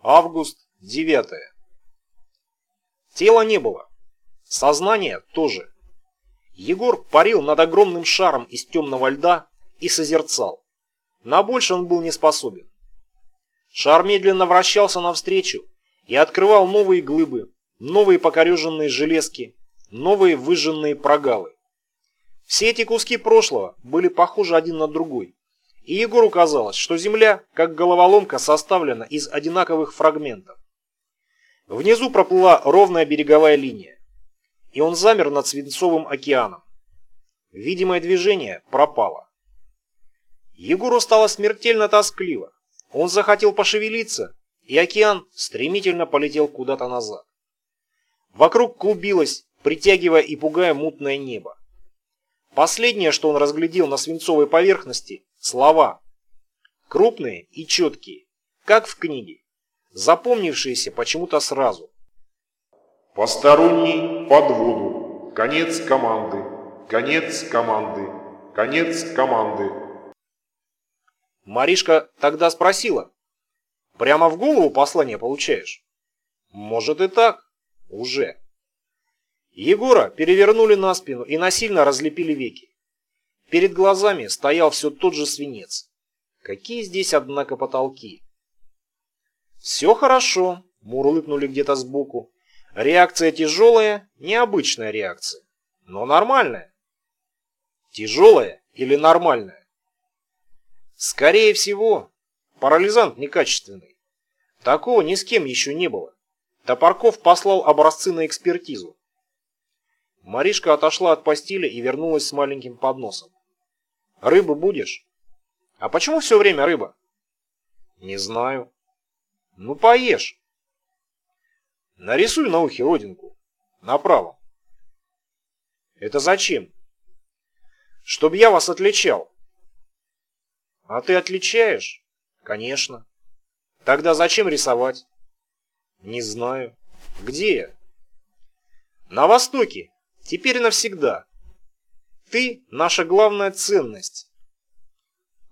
Август 9. Тела не было. Сознание тоже. Егор парил над огромным шаром из темного льда и созерцал. На больше он был не способен. Шар медленно вращался навстречу и открывал новые глыбы, новые покореженные железки, новые выжженные прогалы. Все эти куски прошлого были похожи один на другой, и Егору казалось, что Земля, как головоломка, составлена из одинаковых фрагментов. Внизу проплыла ровная береговая линия, и он замер над Свинцовым океаном. Видимое движение пропало. Егору стало смертельно тоскливо. Он захотел пошевелиться, и океан стремительно полетел куда-то назад. Вокруг клубилось, притягивая и пугая мутное небо. Последнее, что он разглядел на свинцовой поверхности – слова. Крупные и четкие, как в книге, запомнившиеся почему-то сразу. Посторонний под воду. Конец команды. Конец команды. Конец команды. Маришка тогда спросила. Прямо в голову послание получаешь? Может и так. Уже. Егора перевернули на спину и насильно разлепили веки. Перед глазами стоял все тот же свинец. Какие здесь, однако, потолки. Все хорошо, мурлыкнули где-то сбоку. Реакция тяжелая, необычная реакция, но нормальная. Тяжелая или нормальная? Скорее всего, парализант некачественный. Такого ни с кем еще не было. Топорков послал образцы на экспертизу. Маришка отошла от постели и вернулась с маленьким подносом. «Рыбу будешь?» «А почему все время рыба?» «Не знаю». «Ну, поешь». «Нарисуй на ухе родинку. На правом». «Это зачем?» «Чтоб я вас отличал». «А ты отличаешь?» «Конечно». «Тогда зачем рисовать?» «Не знаю». «Где я?» «На Востоке. Теперь навсегда. Ты — наша главная ценность.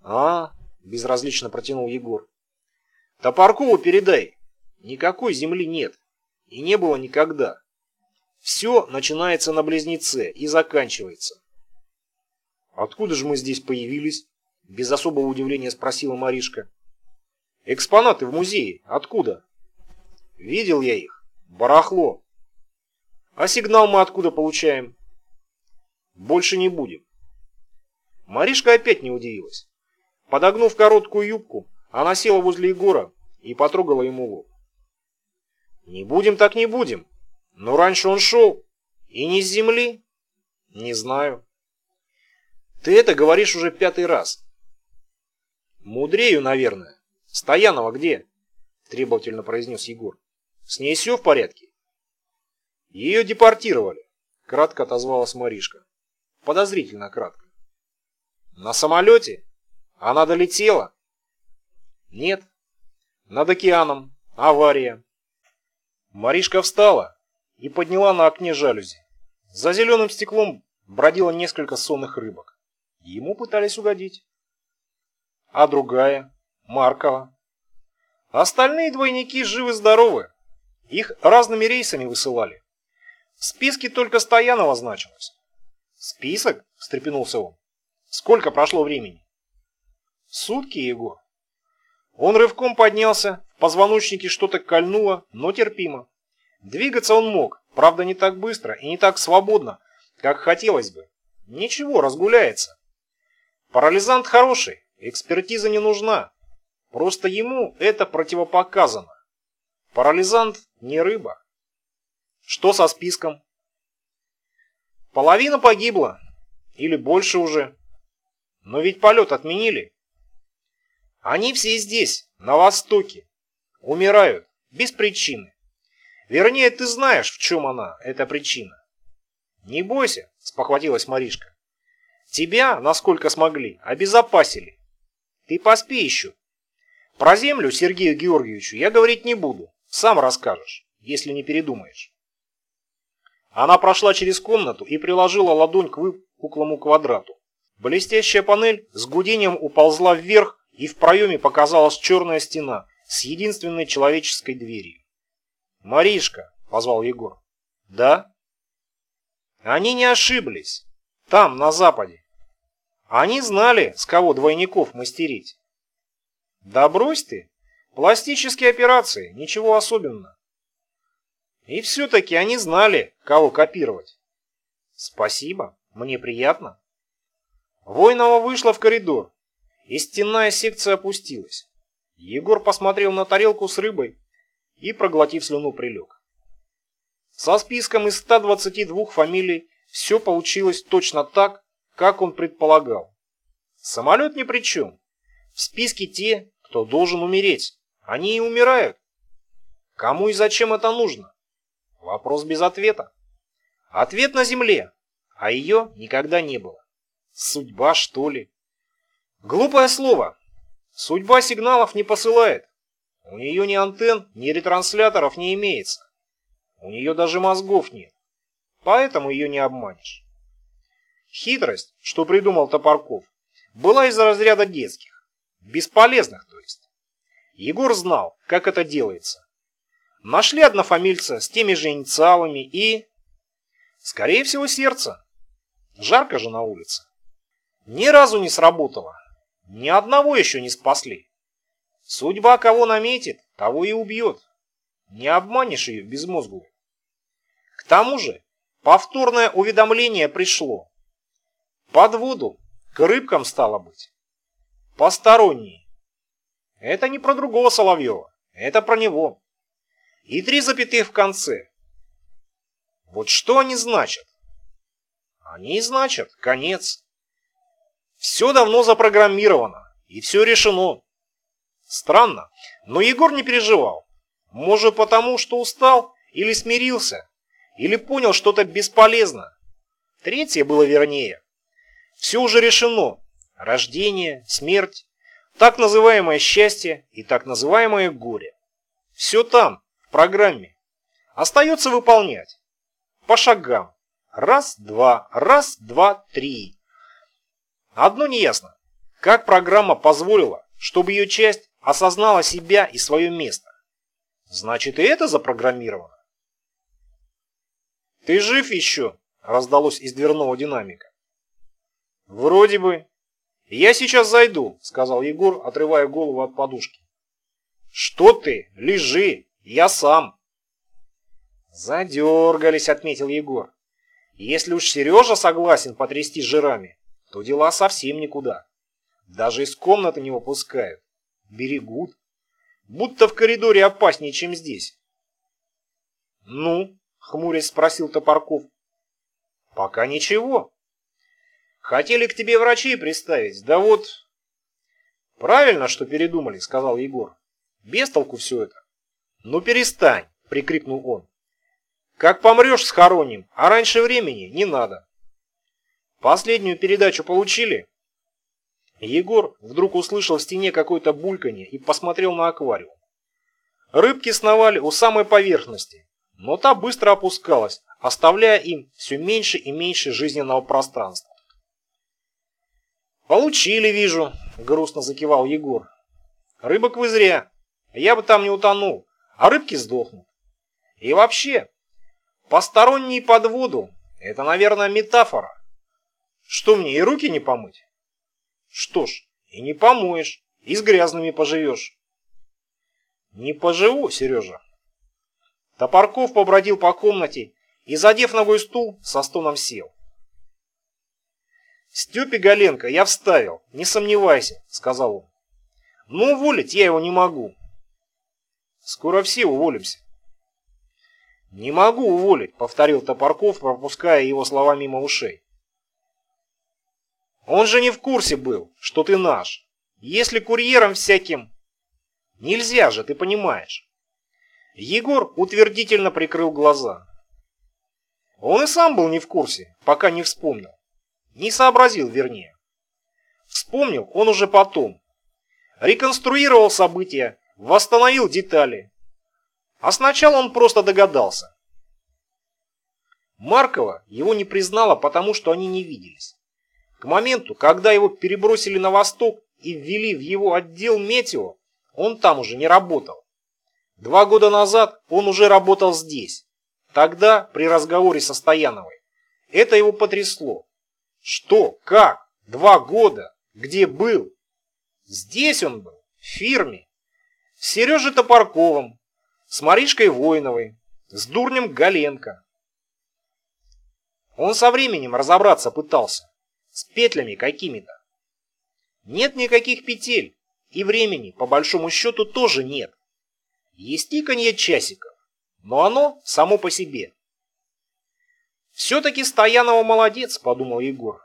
А, безразлично протянул Егор. Топоркову передай. Никакой земли нет. И не было никогда. Все начинается на Близнеце и заканчивается. Откуда же мы здесь появились? Без особого удивления спросила Маришка. Экспонаты в музее. Откуда? Видел я их. Барахло. А сигнал мы откуда получаем? Больше не будем. Маришка опять не удивилась. Подогнув короткую юбку, она села возле Егора и потрогала ему лоб. Не будем так не будем. Но раньше он шел. И не с земли? Не знаю. Ты это говоришь уже пятый раз. Мудрею, наверное. Стоянова где? Требовательно произнес Егор. С ней все в порядке? Ее депортировали, кратко отозвалась Маришка. Подозрительно кратко. На самолете? Она долетела? Нет. Над океаном. Авария. Маришка встала и подняла на окне жалюзи. За зеленым стеклом бродило несколько сонных рыбок. Ему пытались угодить. А другая, Маркова. Остальные двойники живы-здоровы. Их разными рейсами высылали. В списке только Стоянова значилось. «Список?» – встрепенулся он. «Сколько прошло времени?» «Сутки, Егор». Он рывком поднялся, в позвоночнике что-то кольнуло, но терпимо. Двигаться он мог, правда не так быстро и не так свободно, как хотелось бы. Ничего, разгуляется. Парализант хороший, экспертиза не нужна. Просто ему это противопоказано. Парализант не рыба. Что со списком? Половина погибла. Или больше уже. Но ведь полет отменили. Они все здесь, на Востоке. Умирают. Без причины. Вернее, ты знаешь, в чем она, эта причина. Не бойся, спохватилась Маришка. Тебя, насколько смогли, обезопасили. Ты поспи еще. Про землю Сергею Георгиевичу я говорить не буду. Сам расскажешь, если не передумаешь. Она прошла через комнату и приложила ладонь к выпуклому квадрату. Блестящая панель с гудением уползла вверх, и в проеме показалась черная стена с единственной человеческой дверью. «Маришка!» — позвал Егор. «Да?» Они не ошиблись. Там, на западе. Они знали, с кого двойников мастерить. Да брось ты. Пластические операции, ничего особенного. И все-таки они знали, кого копировать. Спасибо, мне приятно. Войнова вышла в коридор, и стенная секция опустилась. Егор посмотрел на тарелку с рыбой и, проглотив слюну, прилег. Со списком из 122 фамилий все получилось точно так, как он предполагал. Самолет ни при чем. В списке те, кто должен умереть. Они и умирают. Кому и зачем это нужно? Вопрос без ответа. Ответ на земле, а ее никогда не было. Судьба, что ли? Глупое слово. Судьба сигналов не посылает. У нее ни антенн, ни ретрансляторов не имеется. У нее даже мозгов нет. Поэтому ее не обманешь. Хитрость, что придумал Топорков, была из разряда детских. Бесполезных, то есть. Егор знал, как это делается. Нашли однофамильца с теми же инициалами и... Скорее всего, сердце. Жарко же на улице. Ни разу не сработало. Ни одного еще не спасли. Судьба кого наметит, того и убьет. Не обманешь ее безмозглую. К тому же, повторное уведомление пришло. Под воду, к рыбкам стало быть. Посторонние. Это не про другого Соловьева, это про него. И три запятых в конце. Вот что они значат? Они значат конец. Все давно запрограммировано, и все решено. Странно, но Егор не переживал. Может потому, что устал или смирился, или понял что-то бесполезно. Третье было вернее. Все уже решено. Рождение, смерть, так называемое счастье и так называемое горе. Все там, программе. Остается выполнять. По шагам. Раз, два, раз, два, три. Одно неясно. Как программа позволила, чтобы ее часть осознала себя и свое место? Значит, и это запрограммировано. «Ты жив еще?» – раздалось из дверного динамика. «Вроде бы». «Я сейчас зайду», – сказал Егор, отрывая голову от подушки. «Что ты? Лежи! Я сам!» «Задергались», – отметил Егор. «Если уж Сережа согласен потрясти жирами, то дела совсем никуда. Даже из комнаты не выпускают. Берегут. Будто в коридоре опаснее, чем здесь. «Ну?» — хмурясь спросил Топорков. «Пока ничего. Хотели к тебе врачей приставить, да вот...» «Правильно, что передумали», — сказал Егор. «Без толку все это». «Ну перестань!» — прикрикнул он. «Как помрешь, схороним, а раньше времени не надо». Последнюю передачу получили?» Егор вдруг услышал в стене какое-то бульканье и посмотрел на аквариум. Рыбки сновали у самой поверхности, но та быстро опускалась, оставляя им все меньше и меньше жизненного пространства. «Получили, вижу», — грустно закивал Егор. «Рыбок вы зря. Я бы там не утонул, а рыбки сдохнут. И вообще, посторонние под воду — это, наверное, метафора. Что мне, и руки не помыть? Что ж, и не помоешь, и с грязными поживешь. Не поживу, Сережа. Топорков побродил по комнате и, задев ногой стул, со стоном сел. «Степе Галенко я вставил, не сомневайся», — сказал он. «Но уволить я его не могу». «Скоро все уволимся». «Не могу уволить», — повторил Топорков, пропуская его слова мимо ушей. Он же не в курсе был, что ты наш. Если курьером всяким... Нельзя же, ты понимаешь. Егор утвердительно прикрыл глаза. Он и сам был не в курсе, пока не вспомнил. Не сообразил, вернее. Вспомнил он уже потом. Реконструировал события, восстановил детали. А сначала он просто догадался. Маркова его не признала, потому что они не виделись. К моменту, когда его перебросили на восток и ввели в его отдел метео, он там уже не работал. Два года назад он уже работал здесь. Тогда, при разговоре со Стояновой, это его потрясло. Что? Как? Два года? Где был? Здесь он был, в фирме. Сережей Топорковым, с Маришкой Воиновой, с Дурнем Галенко. Он со временем разобраться пытался, с петлями какими-то. Нет никаких петель, и времени, по большому счету, тоже нет. Есть тиканье часиков, но оно само по себе. «Все-таки Стоянова молодец», — подумал Егор.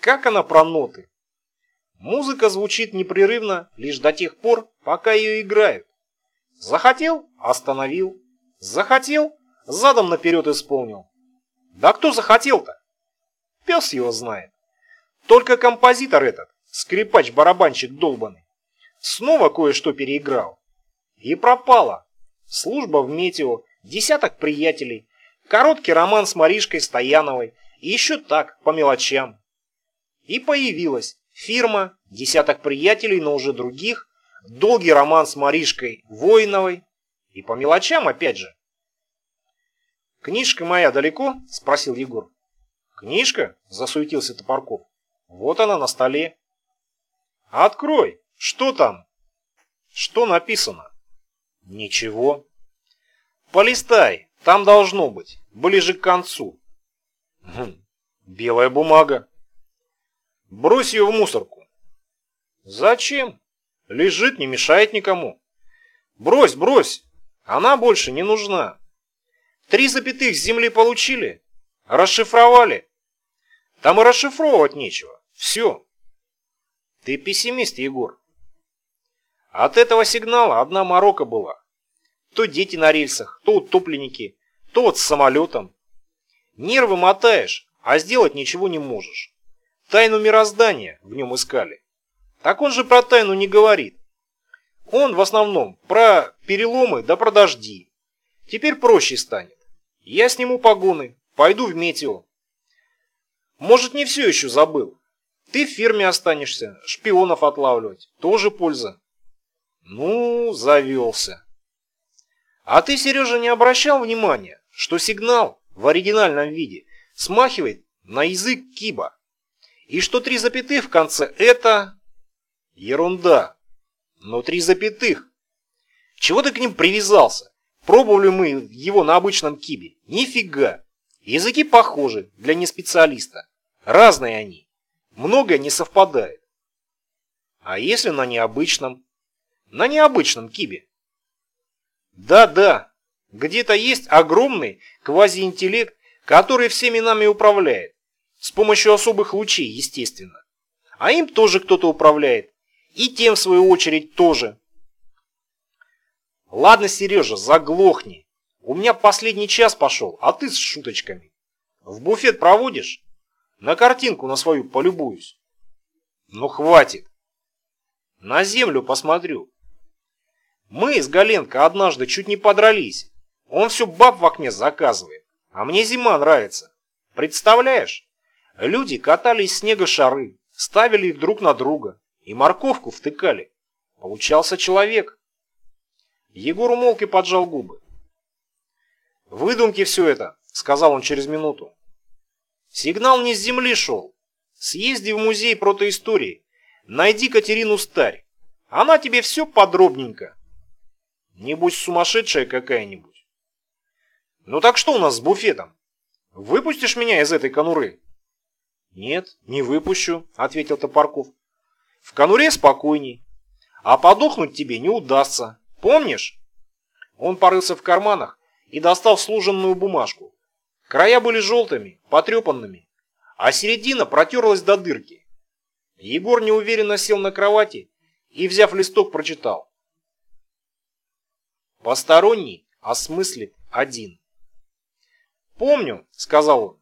«Как она про ноты?» Музыка звучит непрерывно лишь до тех пор, пока ее играют. Захотел – остановил. Захотел – задом наперед исполнил. Да кто захотел-то? Пес его знает. Только композитор этот, скрипач-барабанщик долбанный, снова кое-что переиграл. И пропало. Служба в метео, десяток приятелей, короткий роман с Маришкой Стояновой и еще так, по мелочам. И появилась фирма, десяток приятелей, но уже других, долгий роман с Маришкой Воиновой и по мелочам опять же. «Книжка моя далеко?» – спросил Егор. «Книжка?» – засуетился Топорков. «Вот она на столе». «Открой! Что там?» «Что написано?» «Ничего». «Полистай, там должно быть, ближе к концу». «Хм, белая бумага». «Брось ее в мусорку». «Зачем? Лежит, не мешает никому». «Брось, брось, она больше не нужна». Три запятых с земли получили, расшифровали. Там и расшифровывать нечего. Все. Ты пессимист, Егор. От этого сигнала одна морока была. То дети на рельсах, то утопленники, то вот с самолетом. Нервы мотаешь, а сделать ничего не можешь. Тайну мироздания в нем искали. Так он же про тайну не говорит. Он в основном про переломы да про дожди. Теперь проще станет. Я сниму погоны, пойду в метео. Может, не все еще забыл. Ты в фирме останешься, шпионов отлавливать. Тоже польза. Ну, завелся. А ты, Сережа, не обращал внимания, что сигнал в оригинальном виде смахивает на язык киба? И что три запятых в конце это... Ерунда. Но три запятых. Чего ты к ним привязался? Пробовали мы его на обычном кибе. Нифига. Языки похожи для неспециалиста. Разные они. Многое не совпадает. А если на необычном? На необычном кибе. Да-да, где-то есть огромный квазиинтеллект, который всеми нами управляет. С помощью особых лучей, естественно. А им тоже кто-то управляет. И тем, в свою очередь, тоже. Ладно, Сережа, заглохни. У меня последний час пошел, а ты с шуточками. В буфет проводишь? На картинку на свою полюбуюсь. Ну хватит. На землю посмотрю. Мы с Галенко однажды чуть не подрались. Он все баб в окне заказывает. А мне зима нравится. Представляешь? Люди катали из снега шары, ставили их друг на друга и морковку втыкали. Получался человек. Егор умолк и поджал губы. «Выдумки все это», — сказал он через минуту. «Сигнал не с земли шел. Съезди в музей протоистории, найди Катерину Старь. Она тебе все подробненько. Небось сумасшедшая какая-нибудь. Ну так что у нас с буфетом? Выпустишь меня из этой конуры?» «Нет, не выпущу», — ответил Топорков. «В конуре спокойней, а подохнуть тебе не удастся». Помнишь? Он порылся в карманах и достал служенную бумажку. Края были желтыми, потрепанными, а середина протерлась до дырки. Егор неуверенно сел на кровати и, взяв листок, прочитал. Посторонний осмыслит один. «Помню», — сказал он, —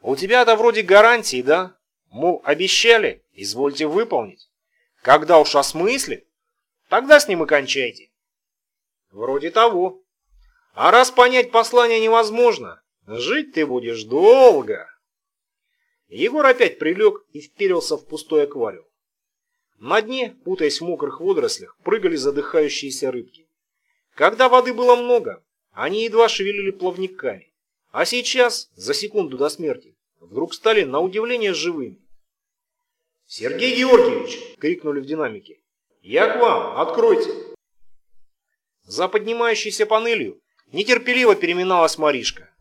«у тебя-то вроде гарантии, да? Мол, обещали, извольте выполнить. Когда уж осмыслит, тогда с ним и кончайте». Вроде того. А раз понять послание невозможно, жить ты будешь долго. Егор опять прилег и вперился в пустой аквариум. На дне, путаясь в мокрых водорослях, прыгали задыхающиеся рыбки. Когда воды было много, они едва шевелили плавниками. А сейчас, за секунду до смерти, вдруг стали на удивление живыми. «Сергей Георгиевич!» — крикнули в динамике. «Я к вам! Откройте!» За поднимающейся панелью нетерпеливо переминалась Маришка.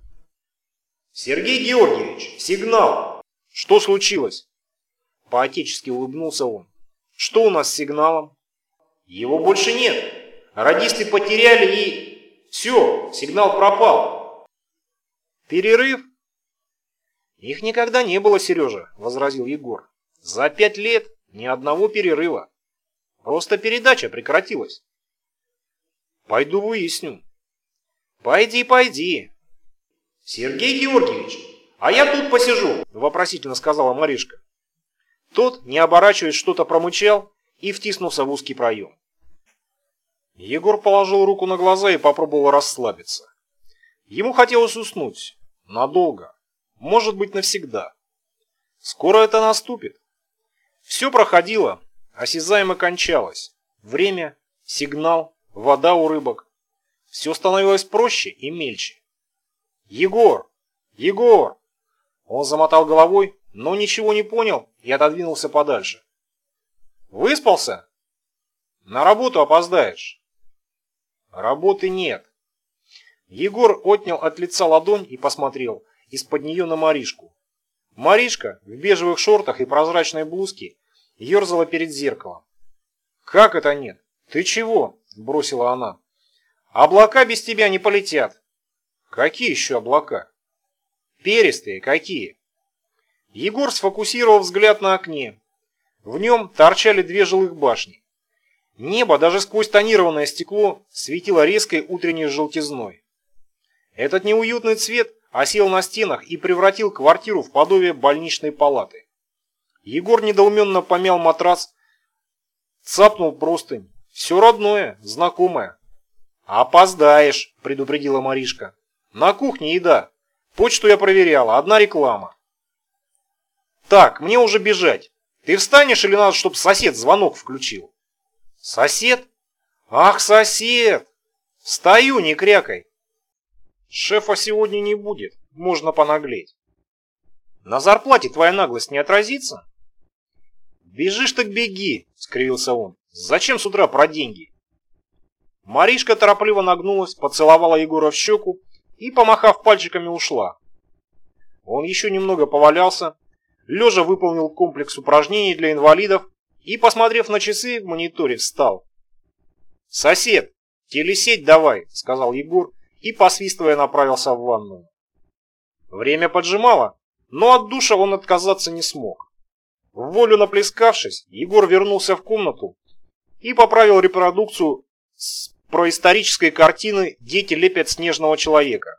«Сергей Георгиевич! Сигнал!» «Что случилось?» Поотечески улыбнулся он. «Что у нас с сигналом?» «Его больше нет. Радисты потеряли и... Все, сигнал пропал». «Перерыв?» «Их никогда не было, Сережа», — возразил Егор. «За пять лет ни одного перерыва. Просто передача прекратилась». «Пойду выясню». «Пойди, пойди». «Сергей Георгиевич, а я тут посижу», — вопросительно сказала Маришка. Тот, не оборачиваясь, что-то промычал и втиснулся в узкий проем. Егор положил руку на глаза и попробовал расслабиться. Ему хотелось уснуть. Надолго. Может быть, навсегда. Скоро это наступит. Все проходило, осязаемо кончалось. Время, сигнал, вода у рыбок. Все становилось проще и мельче. «Егор! Егор!» Он замотал головой, но ничего не понял и отодвинулся подальше. «Выспался? На работу опоздаешь». «Работы нет». Егор отнял от лица ладонь и посмотрел из-под нее на Маришку. Маришка в бежевых шортах и прозрачной блузке ерзала перед зеркалом. «Как это нет? Ты чего?» – бросила она. «Облака без тебя не полетят». «Какие еще облака?» «Перистые какие?» Егор сфокусировал взгляд на окне. В нем торчали две жилых башни. Небо даже сквозь тонированное стекло светило резкой утренней желтизной. Этот неуютный цвет осел на стенах и превратил квартиру в подобие больничной палаты. Егор недоуменно помял матрас, цапнул простынь. Все родное, знакомое. «Опоздаешь», — предупредила Маришка. «На кухне еда. Почту я проверяла, одна реклама». «Так, мне уже бежать. Ты встанешь или надо, чтобы сосед звонок включил?» «Сосед? Ах, сосед! Встаю, не крякай!» Шефа сегодня не будет, можно понаглеть. На зарплате твоя наглость не отразится? Бежишь так беги, скривился он. Зачем с утра про деньги? Маришка торопливо нагнулась, поцеловала Егора в щеку и, помахав пальчиками, ушла. Он еще немного повалялся, лежа выполнил комплекс упражнений для инвалидов и, посмотрев на часы в мониторе, встал. «Сосед, телесеть давай», — сказал Егор и, посвистывая, направился в ванную. Время поджимало, но от душа он отказаться не смог. В волю наплескавшись, Егор вернулся в комнату и поправил репродукцию с происторической картины «Дети лепят снежного человека».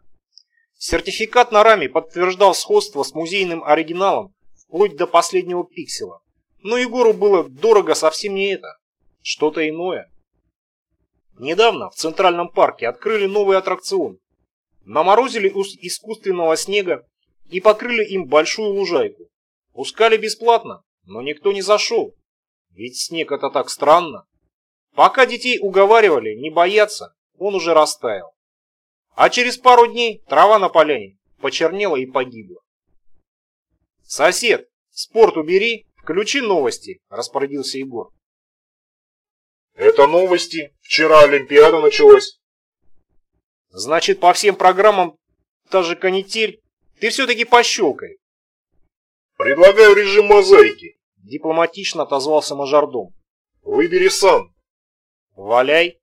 Сертификат на раме подтверждал сходство с музейным оригиналом вплоть до последнего пикселя. Но Егору было дорого совсем не это, что-то иное. Недавно в Центральном парке открыли новый аттракцион. Наморозили искусственного снега и покрыли им большую лужайку. Пускали бесплатно, но никто не зашел. Ведь снег это так странно. Пока детей уговаривали не бояться, он уже растаял. А через пару дней трава на поляне почернела и погибла. «Сосед, спорт убери, включи новости», – распорядился Егор. Это новости. Вчера Олимпиада началась. Значит, по всем программам та же канитель. Ты все-таки пощелкай. Предлагаю режим мозаики. Дипломатично отозвался мажордом. Выбери сам. Валяй.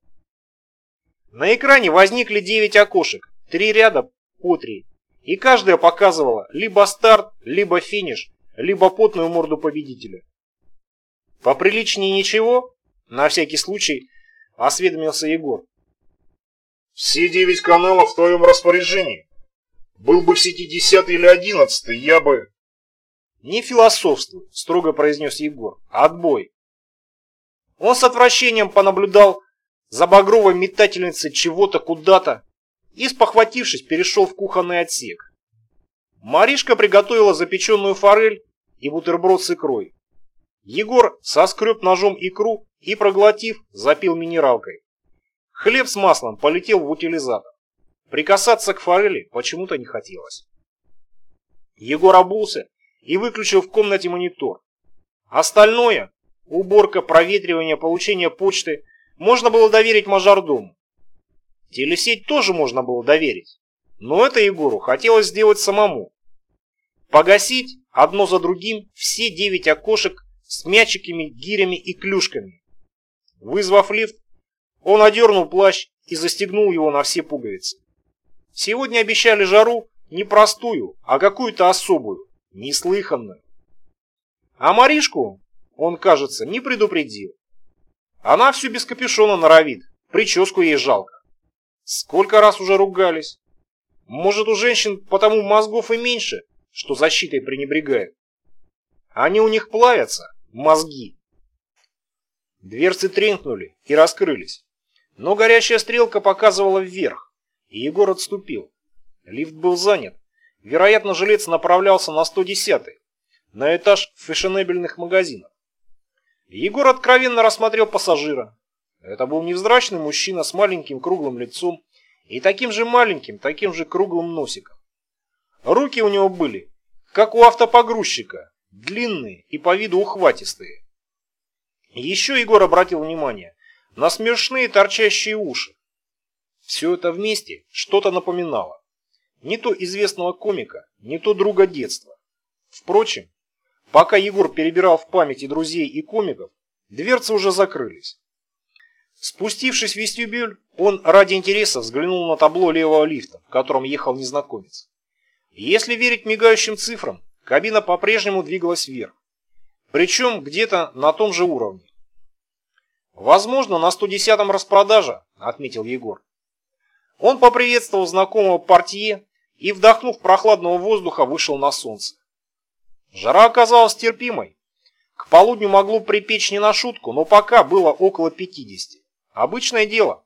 На экране возникли девять окошек, три ряда по три. И каждая показывала либо старт, либо финиш, либо потную морду победителя. Поприличнее ничего? На всякий случай осведомился Егор. Все девять каналов в твоем распоряжении. Был бы в сети десятый или одиннадцатый, я бы... Не философствуй, строго произнес Егор. Отбой. Он с отвращением понаблюдал за багровой метательницей чего-то куда-то и, спохватившись, перешел в кухонный отсек. Маришка приготовила запеченную форель и бутерброд с икрой. Егор соскреб ножом икру и, проглотив, запил минералкой. Хлеб с маслом полетел в утилизатор. Прикасаться к форели почему-то не хотелось. Егор обулся и выключил в комнате монитор. Остальное – уборка, проветривание, получение почты – можно было доверить мажордому. Телесеть тоже можно было доверить, но это Егору хотелось сделать самому. Погасить одно за другим все девять окошек с мячиками, гирями и клюшками. Вызвав лифт, он одернул плащ и застегнул его на все пуговицы. Сегодня обещали жару не простую, а какую-то особую, неслыханную. А Маришку он, кажется, не предупредил. Она всю без капюшона норовит, прическу ей жалко. Сколько раз уже ругались. Может, у женщин потому мозгов и меньше, что защитой пренебрегают. Они у них плавятся, мозги. Дверцы тренькнули и раскрылись. Но горящая стрелка показывала вверх, и Егор отступил. Лифт был занят. Вероятно, жилец направлялся на 110-й, на этаж фешенебельных магазинов. Егор откровенно рассмотрел пассажира. Это был невзрачный мужчина с маленьким круглым лицом и таким же маленьким, таким же круглым носиком. Руки у него были, как у автопогрузчика, длинные и по виду ухватистые. Еще Егор обратил внимание на смешные торчащие уши. Все это вместе что-то напоминало. Не то известного комика, не то друга детства. Впрочем, пока Егор перебирал в памяти друзей и комиков, дверцы уже закрылись. Спустившись в вестибюль, он ради интереса взглянул на табло левого лифта, в котором ехал незнакомец. Если верить мигающим цифрам, кабина по-прежнему двигалась вверх. Причем где-то на том же уровне. «Возможно, на 110-м распродажа», — отметил Егор. Он поприветствовал знакомого портье и, вдохнув прохладного воздуха, вышел на солнце. Жара оказалась терпимой. К полудню могло припечь не на шутку, но пока было около 50. Обычное дело.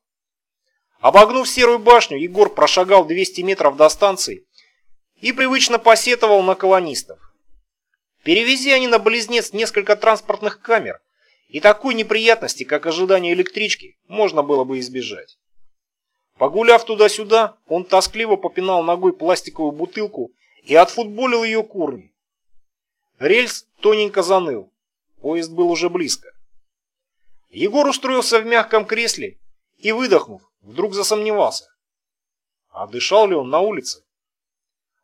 Обогнув серую башню, Егор прошагал 200 метров до станции и привычно посетовал на колонистов. Перевези они на Близнец несколько транспортных камер, и такой неприятности, как ожидание электрички, можно было бы избежать. Погуляв туда-сюда, он тоскливо попинал ногой пластиковую бутылку и отфутболил ее курни. Рельс тоненько заныл. Поезд был уже близко. Егор устроился в мягком кресле и, выдохнув, вдруг засомневался. А дышал ли он на улице?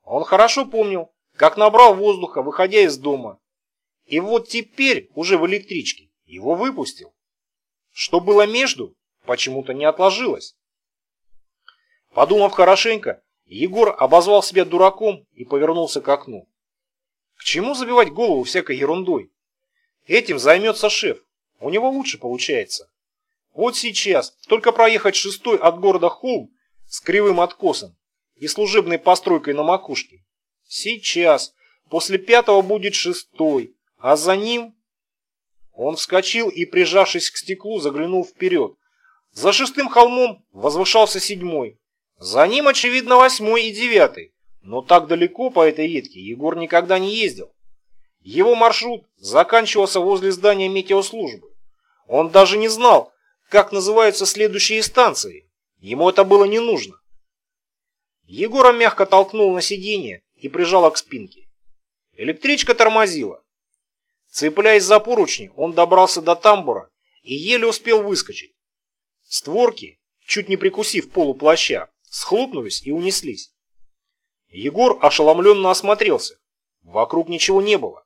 Он хорошо помнил, как набрал воздуха, выходя из дома. И вот теперь, уже в электричке, его выпустил. Что было между, почему-то не отложилось. Подумав хорошенько, Егор обозвал себя дураком и повернулся к окну. К чему забивать голову всякой ерундой? Этим займется шеф. У него лучше получается. Вот сейчас, только проехать шестой от города Холм с кривым откосом и служебной постройкой на макушке. Сейчас, после пятого будет шестой, а за ним... Он вскочил и, прижавшись к стеклу, заглянул вперед. За шестым холмом возвышался седьмой. За ним, очевидно, восьмой и девятый. Но так далеко по этой ветке Егор никогда не ездил. Его маршрут заканчивался возле здания метеослужбы. Он даже не знал, как называются следующие станции. Ему это было не нужно. Егора мягко толкнул на сиденье и прижала к спинке. Электричка тормозила. Цепляясь за поручни, он добрался до тамбура и еле успел выскочить. Створки, чуть не прикусив полуплаща, схлопнулись и унеслись. Егор ошеломленно осмотрелся. Вокруг ничего не было.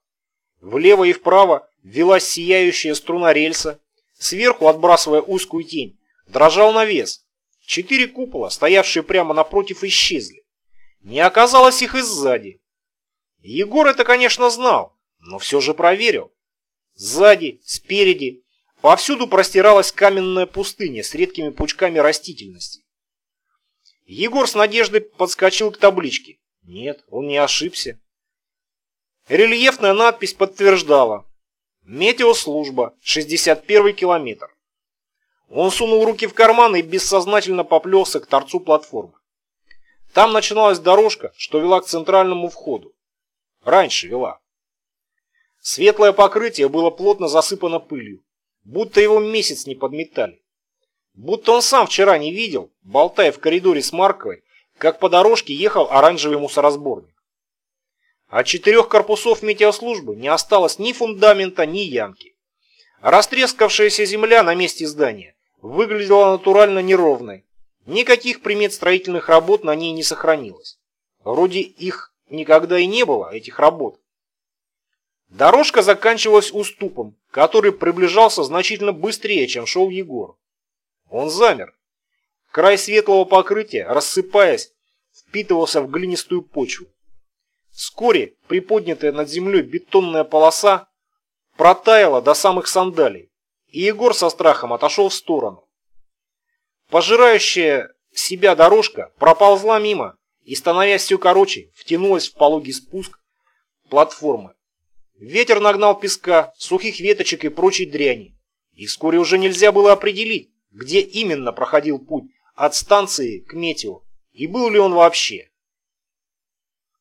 Влево и вправо велась сияющая струна рельса, сверху отбрасывая узкую тень, дрожал навес. Четыре купола, стоявшие прямо напротив, исчезли. Не оказалось их и сзади. Егор это, конечно, знал, но все же проверил. Сзади, спереди, повсюду простиралась каменная пустыня с редкими пучками растительности. Егор с надеждой подскочил к табличке. Нет, он не ошибся. Рельефная надпись подтверждала. Метеослужба, 61 километр. Он сунул руки в карман и бессознательно поплелся к торцу платформы. Там начиналась дорожка, что вела к центральному входу. Раньше вела. Светлое покрытие было плотно засыпано пылью, будто его месяц не подметали. Будто он сам вчера не видел, болтая в коридоре с Марковой, как по дорожке ехал оранжевый мусоросборник. От четырех корпусов метеослужбы не осталось ни фундамента, ни ямки. Растрескавшаяся земля на месте здания выглядела натурально неровной. Никаких примет строительных работ на ней не сохранилось. Вроде их никогда и не было, этих работ. Дорожка заканчивалась уступом, который приближался значительно быстрее, чем шел Егор. Он замер. Край светлого покрытия, рассыпаясь, впитывался в глинистую почву. Вскоре приподнятая над землей бетонная полоса протаяла до самых сандалий, и Егор со страхом отошел в сторону. Пожирающая себя дорожка проползла мимо и, становясь все короче, втянулась в пологий спуск платформы. Ветер нагнал песка, сухих веточек и прочей дряни, и вскоре уже нельзя было определить, где именно проходил путь от станции к метео, и был ли он вообще.